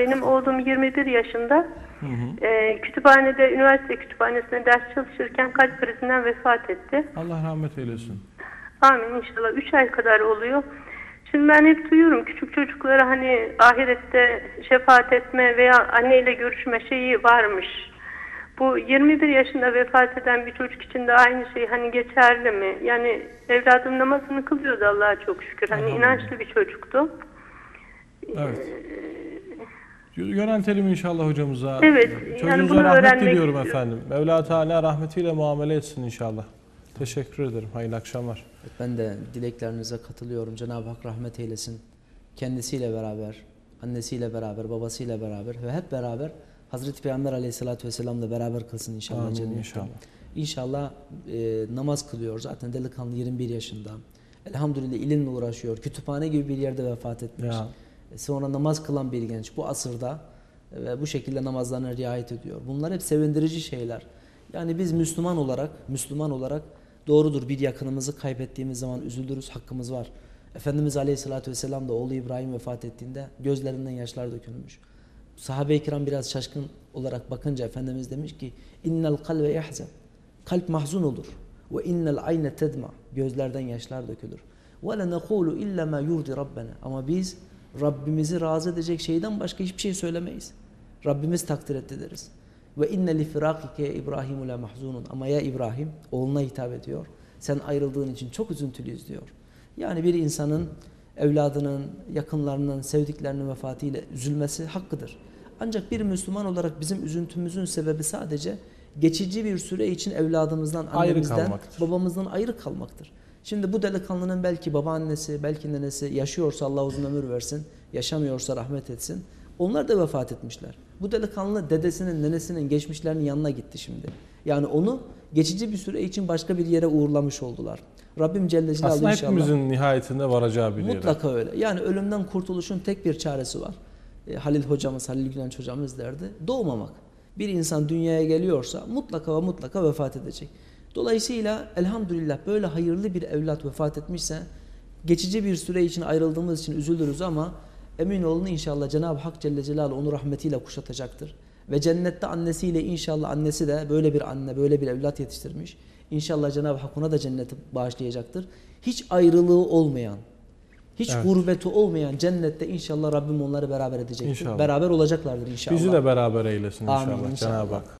Benim oğlum 21 yaşında. Ee, kütüphanede, üniversite kütüphanesinde ders çalışırken kalp krizinden vefat etti. Allah rahmet eylesin. Amin inşallah. 3 ay kadar oluyor. Şimdi ben hep duyuyorum küçük çocuklara hani ahirette şefaat etme veya anneyle görüşme şeyi varmış. Bu 21 yaşında vefat eden bir çocuk için de aynı şey hani geçerli mi? Yani evladım namazını kılıyordu Allah'a çok şükür. Hani Elhamdülillah. inançlı bir çocuktu. Evet. Yöneltelim inşallah hocamıza. Evet, yani Çocuğunuza bunu rahmet öğrenmek diliyorum istiyorum. efendim. Mevla Teala rahmetiyle muamele etsin inşallah. Teşekkür ederim. Hayırlı akşamlar. Ben de dileklerinize katılıyorum. Cenab-ı Hak rahmet eylesin. Kendisiyle beraber, annesiyle beraber, babasıyla beraber ve hep beraber Hazreti Peygamber aleyhissalatü vesselam'la beraber kılsın inşallah Amin cennette. inşallah. İnşallah e, namaz kılıyor. Zaten delikanlı 21 yaşında. Elhamdülillah ilimle uğraşıyor. Kütüphane gibi bir yerde vefat etmiş. Ya. E, Sonra namaz kılan bir genç bu asırda e, ve bu şekilde namazlarına riayet ediyor. Bunlar hep sevindirici şeyler. Yani biz Müslüman olarak, Müslüman olarak doğrudur bir yakınımızı kaybettiğimiz zaman üzülürüz, hakkımız var. Efendimiz Aleyhisselatü Vesselam da oğlu İbrahim vefat ettiğinde gözlerinden yaşlar dökülmüş. Sahabe-i kiram biraz şaşkın olarak bakınca Efendimiz demiş ki innel kalbe yahzen. Kalp mahzun olur. Ve innel ayne tedma. Gözlerden yaşlar dökülür. Ve le nekulu illa ma yurdi rabbena. Ama biz Rabbimizi razı edecek şeyden başka hiçbir şey söylemeyiz. Rabbimiz takdir etti deriz. Ve inne li firakike İbrahimu la mahzunun. Ama ya İbrahim oğluna hitap ediyor. Sen ayrıldığın için çok üzüntülüyüz diyor. Yani bir insanın evladının, yakınlarının, sevdiklerinin vefatıyla üzülmesi hakkıdır. Ancak bir Müslüman olarak bizim üzüntümüzün sebebi sadece geçici bir süre için evladımızdan, Ayrı annemizden, kalmaktır. babamızdan ayrı kalmaktır. Şimdi bu delikanlının belki babaannesi, belki nenesi yaşıyorsa Allah uzun ömür versin, yaşamıyorsa rahmet etsin. Onlar da vefat etmişler. Bu delikanlı dedesinin, nenesinin, geçmişlerinin yanına gitti şimdi. Yani onu geçici bir süre için başka bir yere uğurlamış oldular. Rabbim Celle Celaluhu Aslında inşallah. hepimizin nihayetinde varacağı bir yere. Mutlaka öyle. Yani ölümden kurtuluşun tek bir çaresi var. E, Halil hocamız, Halil Gülenç hocamız derdi. Doğmamak. Bir insan dünyaya geliyorsa mutlaka ve mutlaka vefat edecek. Dolayısıyla elhamdülillah böyle hayırlı bir evlat vefat etmişse geçici bir süre için ayrıldığımız için üzülürüz ama emin olun inşallah Cenab-ı Hak Celle Celaluhu onu rahmetiyle kuşatacaktır. Ve cennette annesiyle inşallah annesi de böyle bir anne, böyle bir evlat yetiştirmiş. İnşallah Cenab-ı Hak ona da cenneti bağışlayacaktır. Hiç ayrılığı olmayan, hiç Evet. gurbeti olmayan cennette inşallah Rabbim onları beraber edecektir. İnşallah. Beraber olacaklardır inşallah. Bizi de beraber eylesin Amin inşallah inşallah. Cenab-ı Hak.